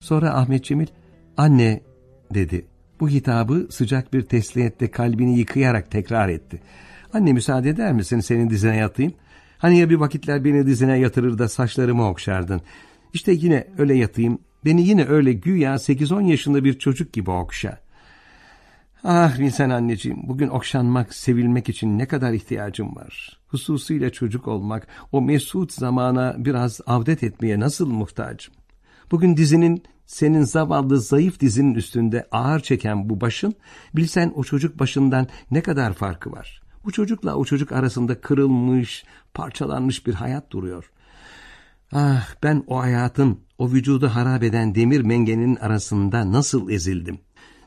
Sonra Ahmet Cemil, anne dedi. Bu hitabı sıcak bir tesliyette kalbini yıkayarak tekrar etti. Anne müsaade eder misin senin dizine yatayım? Hani ya bir vakitler beni dizine yatırır da saçlarımı okşardın. İşte yine öyle yatayım. Beni yine öyle güya 8-10 yaşında bir çocuk gibi okşa. Ah bilsen anneciğim, bugün okşanmak, sevilmek için ne kadar ihtiyacım var. Hususuyla çocuk olmak, o mesut zamana biraz avdet etmeye nasıl muhtacım. Bugün dizinin, senin zavallı zayıf dizinin üstünde ağır çeken bu başın, bilsen o çocuk başından ne kadar farkı var. Bu çocukla o çocuk arasında kırılmış, parçalanmış bir hayat duruyor. Ah ben o hayatın, o vücudu harap eden demir mengenin arasında nasıl ezildim.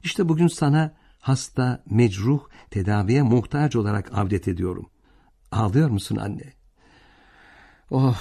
İşte bugün sana hasta, mecruh, tedaviye muhtaç olarak avdet ediyorum. Ağlıyor musun anne? Oh,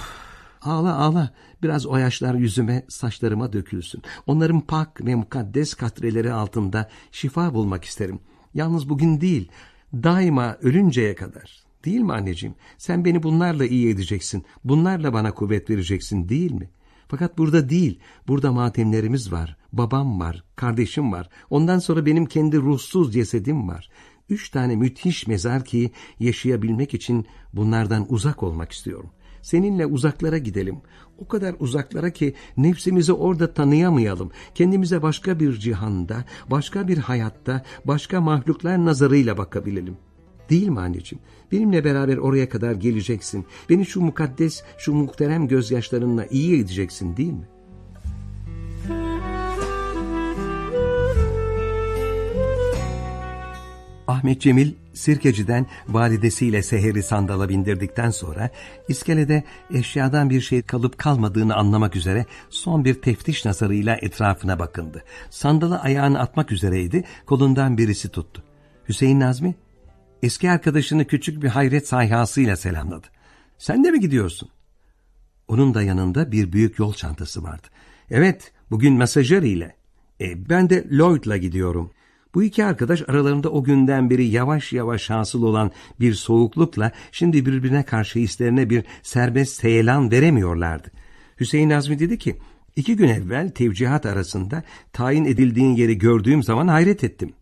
ağla ağla. Biraz o yaşlar yüzüme, saçlarıma dökülsün. Onların pak ve mukaddes katreleri altında şifa bulmak isterim. Yalnız bugün değil, daima ölünceye kadar. Değil mi anneciğim? Sen beni bunlarla iyi edeceksin. Bunlarla bana kuvvet vereceksin değil mi? Fakat burada değil. Burada matemlerimiz var. Babam var. Kardeşim var. Ondan sonra benim kendi ruhsuz cesedim var. Üç tane müthiş mezar ki yaşayabilmek için bunlardan uzak olmak istiyorum. Seninle uzaklara gidelim. O kadar uzaklara ki nefsimizi orada tanıyamayalım. Kendimize başka bir cihanda, başka bir hayatta, başka mahluklar nazarıyla bakabilelim. Değil mi anneciğim? Benimle beraber oraya kadar geleceksin. Beni şu mukaddes, şu muhterem gözyaşlarınla iyi edeceksin değil mi? Ahmet Cemil sirkeciden validesiyle Seher'i sandala bindirdikten sonra iskelede eşyadan bir şey kalıp kalmadığını anlamak üzere son bir teftiş nazarıyla etrafına bakındı. Sandala ayağını atmak üzereydi, kolundan birisi tuttu. Hüseyin Nazmi eski arkadaşını küçük bir hayret sayhasıyla selamladı. Sen de mi gidiyorsun? Onun da yanında bir büyük yol çantası vardı. Evet, bugün mesajör ile. E, ben de Lloyd'la gidiyorum. Bu iki arkadaş aralarında o günden beri yavaş yavaş hasıl olan bir soğuklukla şimdi birbirine karşı hislerine bir serbest heyelan veremiyorlardı. Hüseyin Nazmi dedi ki, iki gün evvel tevcihat arasında tayin edildiğin yeri gördüğüm zaman hayret ettim.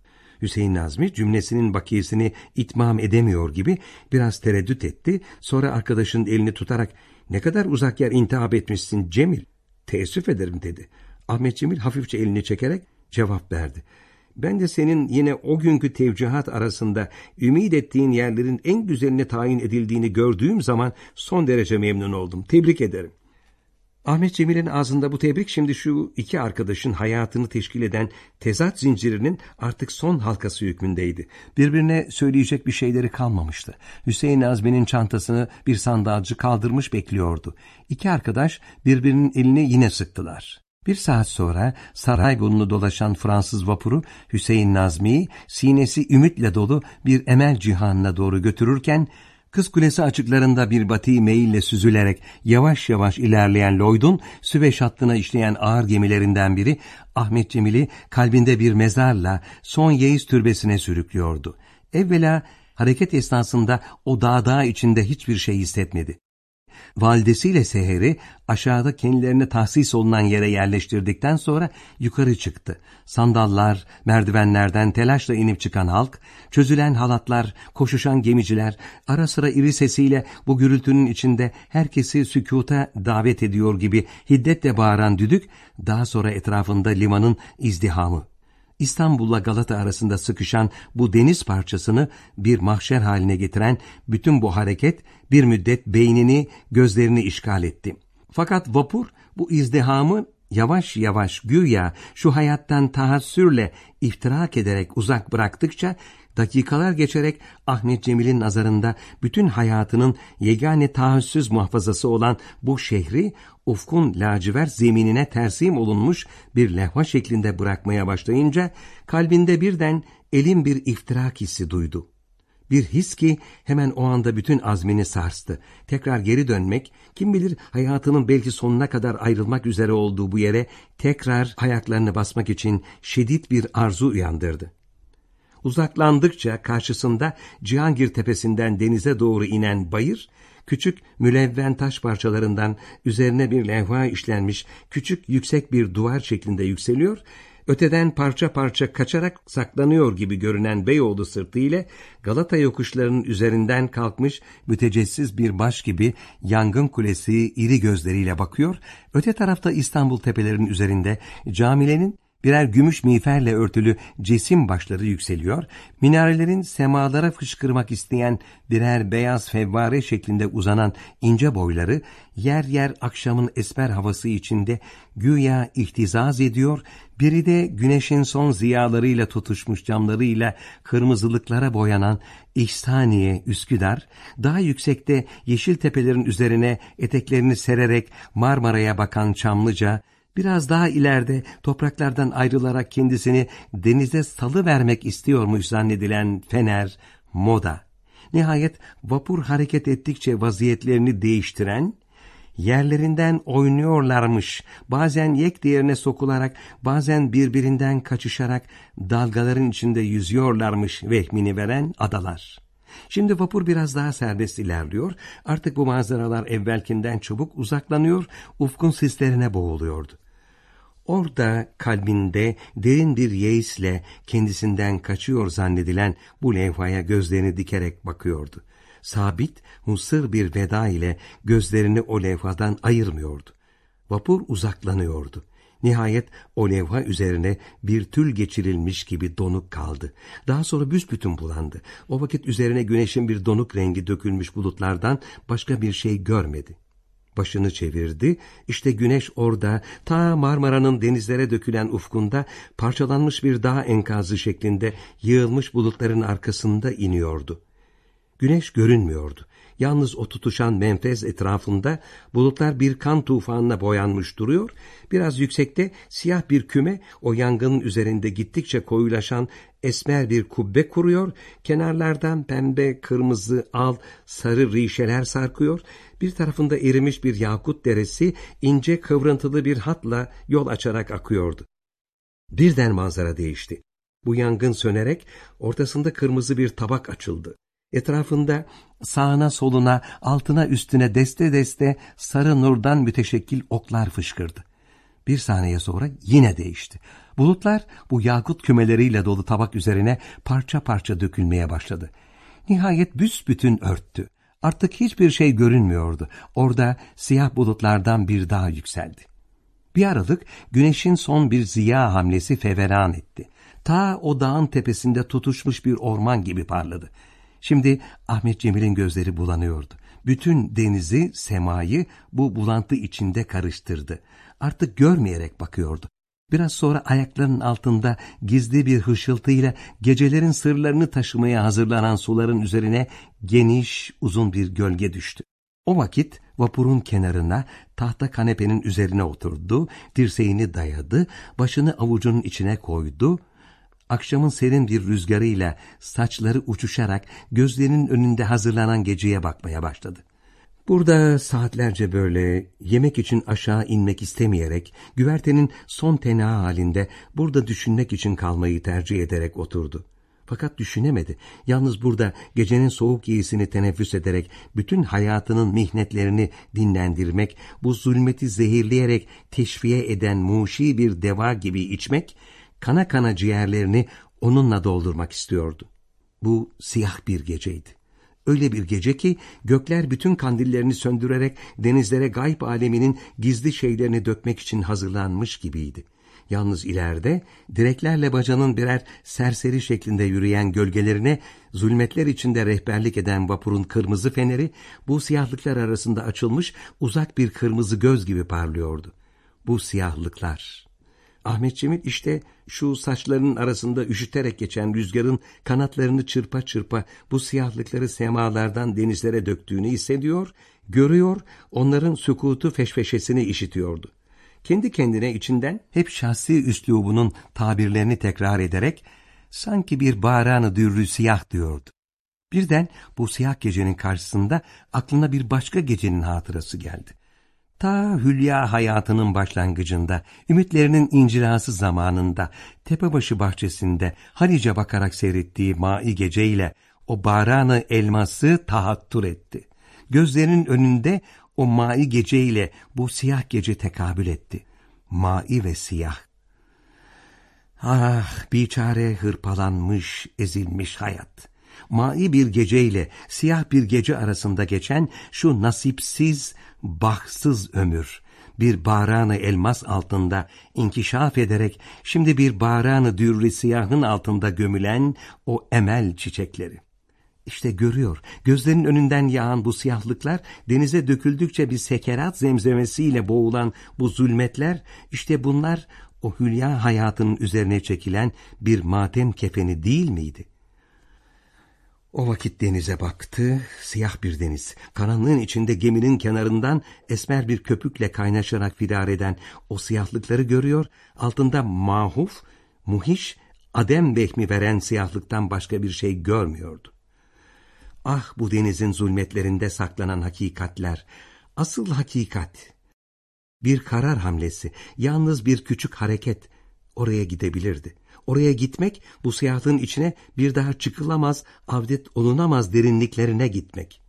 Hüseyin Nazmi cümlesinin bakiyesini itmam edemiyor gibi biraz tereddüt etti. Sonra arkadaşının elini tutarak ne kadar uzak yer intihap etmişsin Cemil. Teessüf ederim dedi. Ahmet Cemil hafifçe elini çekerek cevap verdi. Ben de senin yine o günkü tevcihat arasında ümit ettiğin yerlerin en güzeline tayin edildiğini gördüğüm zaman son derece memnun oldum. Tebrik ederim. Ahmet Cemil'in ağzında bu tebrik şimdi şu iki arkadaşın hayatını teşkil eden tezat zincirinin artık son halkası hükmündeydi. Birbirine söyleyecek bir şeyleri kalmamıştı. Hüseyin Azmi'nin çantasını bir sandalcı kaldırmış bekliyordu. İki arkadaş birbirinin elini yine sıktılar. Bir saat sonra Saraygonlu dolaşan Fransız vapuru Hüseyin Nazmi'yi sinesi ümitle dolu bir emel cihanına doğru götürürken Kız Kulesi açıklarında bir batıyı meyille süzülerek yavaş yavaş ilerleyen Lloyd'un Süveyş hattına işleyen ağır gemilerinden biri Ahmet Cemil'i kalbinde bir mezarla son Yeğiz türbesine sürüklüyordu. Evvela hareket esnasında o dağ dağ içinde hiçbir şey hissetmedi. Validesiyle Seher'i aşağıda kendilerine tahsis olunan yere yerleştirdikten sonra yukarı çıktı. Sandallar, merdivenlerden telaşla inip çıkan halk, çözülen halatlar, koşuşan gemiciler, ara sıra iri sesiyle bu gürültünün içinde herkesi sükuta davet ediyor gibi hiddetle bağıran düdük, daha sonra etrafında limanın izdihamı. İstanbul'la Galata arasında sıkışan bu deniz parçasını bir mahşer haline getiren bütün bu hareket bir müddet beynini, gözlerini işgal etti. Fakat vapur bu izdihamı yavaş yavaş güya şu hayattan tahassürle iftirak ederek uzak bıraktıkça dakikalar geçerek Ahmet Cemil'in nazarında bütün hayatının yegane tahassüz muhafazası olan bu şehri ufkun lacivert zeminine tersim olunmuş bir lehva şeklinde bırakmaya başlayınca kalbinde birden elin bir iftirak hissi duydu. Bir his ki hemen o anda bütün azmini sarstı. Tekrar geri dönmek, kim bilir hayatının belki sonuna kadar ayrılmak üzere olduğu bu yere tekrar ayaklarını basmak için şiddet bir arzu uyandırdı. Uzaklandıkça karşısında Cihangir tepesinden denize doğru inen bayır, küçük mülevven taş parçalarından üzerine bir levha işlenmiş küçük yüksek bir duvar şeklinde yükseliyor öteden parça parça kaçarak saklanıyor gibi görünen Beyoğlu sırtı ile Galata yokuşlarının üzerinden kalkmış mütecessiz bir baş gibi yangın kulesi iri gözleriyle bakıyor, öte tarafta İstanbul tepelerinin üzerinde camilerin birer gümüş miğferle örtülü cesim başları yükseliyor, minarelerin semalara fışkırmak isteyen birer beyaz fevvare şeklinde uzanan ince boyları yer yer akşamın esmer havası içinde güya ihtizaz ediyor, biri de güneşin son ziyalarıyla tutuşmuş camlarıyla kırmızılıklara boyanan İhsaniye Üsküdar, daha yüksekte yeşil tepelerin üzerine eteklerini sererek Marmara'ya bakan Çamlıca, Biraz daha ileride topraklardan ayrılarak kendisini denize salı vermek istiyormuş zannedilen Fener, Moda. Nihayet vapur hareket ettikçe vaziyetlerini değiştiren, yerlerinden oynuyorlarmış, bazen yek diğerine sokularak, bazen birbirinden kaçışarak dalgaların içinde yüzüyorlarmış vehmini veren adalar. Şimdi vapur biraz daha serbest ilerliyor, artık bu manzaralar evvelkinden çabuk uzaklanıyor, ufkun sislerine boğuluyordu. Orada kalbinde derin bir yeisle kendisinden kaçıyor zannedilen bu levhaya gözlerini dikerek bakıyordu. Sabit, musır bir veda ile gözlerini o levhadan ayırmıyordu. Vapur uzaklanıyordu. Nihayet o levha üzerine bir tül geçirilmiş gibi donuk kaldı. Daha sonra büsbütün bulandı. O vakit üzerine güneşin bir donuk rengi dökülmüş bulutlardan başka bir şey görmedi. Başını çevirdi, işte güneş orada, ta Marmara'nın denizlere dökülen ufkunda, parçalanmış bir dağ enkazı şeklinde yığılmış bulutların arkasında iniyordu. Güneş görünmüyordu. Yalnız o tutuşan menfez etrafında bulutlar bir kan tufanına boyanmış duruyor, biraz yüksekte siyah bir küme o yangının üzerinde gittikçe koyulaşan esmer bir kubbe kuruyor, kenarlardan pembe, kırmızı, al, sarı rişeler sarkıyor, bir tarafında erimiş bir yakut deresi ince kıvrıntılı bir hatla yol açarak akıyordu. Birden manzara değişti. Bu yangın sönerek ortasında kırmızı bir tabak açıldı. Etrafında sağına soluna, altına üstüne deste deste sarı nurdan müteşekkil oklar fışkırdı. Bir saniye sonra yine değişti. Bulutlar bu yakut kümeleriyle dolu tabak üzerine parça parça dökülmeye başladı. Nihayet büsbütün örttü. Artık hiçbir şey görünmüyordu. Orada siyah bulutlardan bir dağ yükseldi. Bir aralık güneşin son bir ziya hamlesi feveran etti. Ta o dağın tepesinde tutuşmuş bir orman gibi parladı. Şimdi Ahmet Cemil'in gözleri bulanıyordu. Bütün denizi, semayı bu bulantı içinde karıştırdı. Artık görmeyerek bakıyordu. Biraz sonra ayaklarının altında gizli bir hışıltıyla gecelerin sırlarını taşımaya hazırlanan suların üzerine geniş, uzun bir gölge düştü. O vakit vapurun kenarına tahta kanepenin üzerine oturdu, dirseğini dayadı, başını avucunun içine koydu, akşamın serin bir rüzgarıyla saçları uçuşarak gözlerinin önünde hazırlanan geceye bakmaya başladı. Burada saatlerce böyle yemek için aşağı inmek istemeyerek güvertenin son tenha halinde burada düşünmek için kalmayı tercih ederek oturdu. Fakat düşünemedi. Yalnız burada gecenin soğuk yiyisini teneffüs ederek bütün hayatının mihnetlerini dinlendirmek, bu zulmeti zehirleyerek teşviye eden muşi bir deva gibi içmek, kana kana ciğerlerini onunla doldurmak istiyordu. Bu siyah bir geceydi. Öyle bir gece ki gökler bütün kandillerini söndürerek denizlere gayb aleminin gizli şeylerini dökmek için hazırlanmış gibiydi. Yalnız ileride direklerle bacanın birer serseri şeklinde yürüyen gölgelerine zulmetler içinde rehberlik eden vapurun kırmızı feneri bu siyahlıklar arasında açılmış uzak bir kırmızı göz gibi parlıyordu. Bu siyahlıklar Ahmet Cemil işte şu saçlarının arasında üşüterek geçen rüzgarın kanatlarını çırpa çırpa bu siyahlıkları semalardan denizlere döktüğünü hissediyor, görüyor, onların sükutu feşfeşesini işitiyordu. Kendi kendine içinden hep şahsi üslubunun tabirlerini tekrar ederek sanki bir bağranı dürrü siyah diyordu. Birden bu siyah gecenin karşısında aklına bir başka gecenin hatırası geldi. Ta hülya hayatının başlangıcında, ümitlerinin incirası zamanında, tepebaşı bahçesinde Halice bakarak seyrettiği mai geceyle o baranı elması tahattür etti. Gözlerinin önünde o mai geceyle bu siyah gece tekabül etti. Mai ve siyah. Ah biçare hırpalanmış, ezilmiş hayat. Mai bir geceyle siyah bir gece arasında geçen şu nasipsiz, bahtsız ömür, bir bağrağını elmas altında inkişaf ederek şimdi bir bağrağını dürri siyahın altında gömülen o emel çiçekleri. İşte görüyor, gözlerinin önünden yağan bu siyahlıklar, denize döküldükçe bir sekerat zemzemesiyle boğulan bu zulmetler, işte bunlar o hülya hayatının üzerine çekilen bir matem kefeni değil miydi? O vakit denize baktı, siyah bir deniz. Karanlığın içinde geminin kenarından esmer bir köpükle kaynaşarak firar eden o siyahlıkları görüyor, altında mahuf, muhiş, adem vehmi veren siyahlıktan başka bir şey görmüyordu. Ah bu denizin zulmetlerinde saklanan hakikatler, asıl hakikat. Bir karar hamlesi, yalnız bir küçük hareket oraya gidebilirdi. Oraya gitmek, bu siyahlığın içine bir daha çıkılamaz, avdet olunamaz derinliklerine gitmek.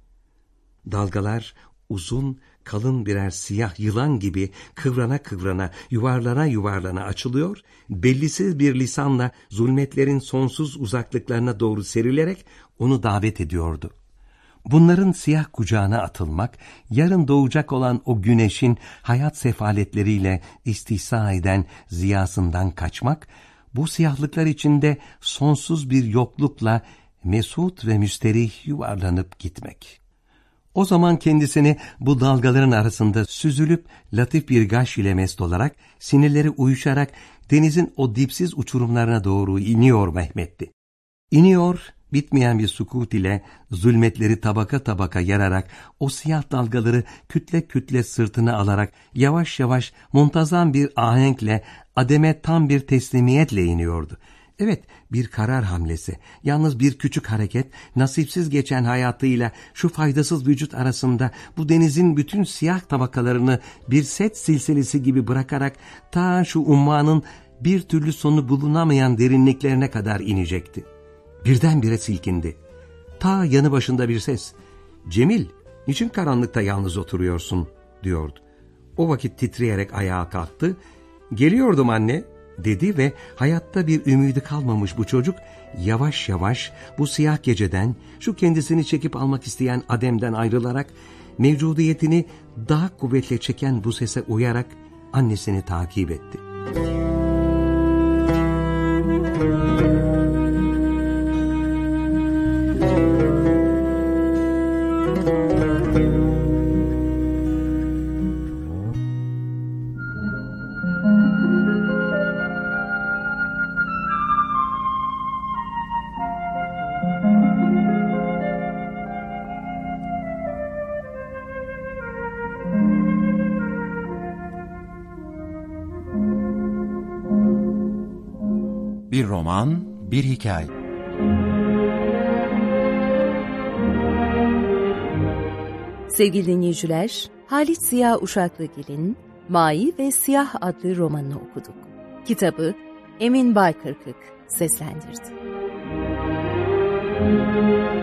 Dalgalar uzun, kalın birer siyah yılan gibi kıvrana kıvrana, yuvarlana yuvarlana açılıyor, bellisiz bir lisanla zulmetlerin sonsuz uzaklıklarına doğru serilerek onu davet ediyordu. Bunların siyah kucağına atılmak, yarın doğacak olan o güneşin hayat sefaletleriyle istihsa eden ziyasından kaçmak, bu siyahlıklar içinde sonsuz bir yoklukla mesut ve müsterih yuvarlanıp gitmek. O zaman kendisini bu dalgaların arasında süzülüp latif bir gaş ile mest olarak, sinirleri uyuşarak denizin o dipsiz uçurumlarına doğru iniyor Mehmet'ti. İniyor, bitmeyen bir sukut ile zulmetleri tabaka tabaka yararak o siyah dalgaları kütle kütle sırtına alarak yavaş yavaş muntazam bir ahenkle ademe tam bir teslimiyetle iniyordu. Evet bir karar hamlesi, yalnız bir küçük hareket, nasipsiz geçen hayatıyla şu faydasız vücut arasında bu denizin bütün siyah tabakalarını bir set silsilesi gibi bırakarak ta şu ummanın bir türlü sonu bulunamayan derinliklerine kadar inecekti. Birdenbire silkindi. Ta yanı başında bir ses. Cemil, niçin karanlıkta yalnız oturuyorsun? diyordu. O vakit titreyerek ayağa kalktı. Geliyordum anne dedi ve hayatta bir ümidi kalmamış bu çocuk yavaş yavaş bu siyah geceden şu kendisini çekip almak isteyen Adem'den ayrılarak mevcudiyetini daha kuvvetle çeken bu sese uyarak annesini takip etti. Bir roman, bir hikaye. Sevgili dinleyiciler, Halit Ziya Uşaklıgil'in Mai ve Siyah adlı romanını okuduk. Kitabı Emin Baykırkık seslendirdi. Müzik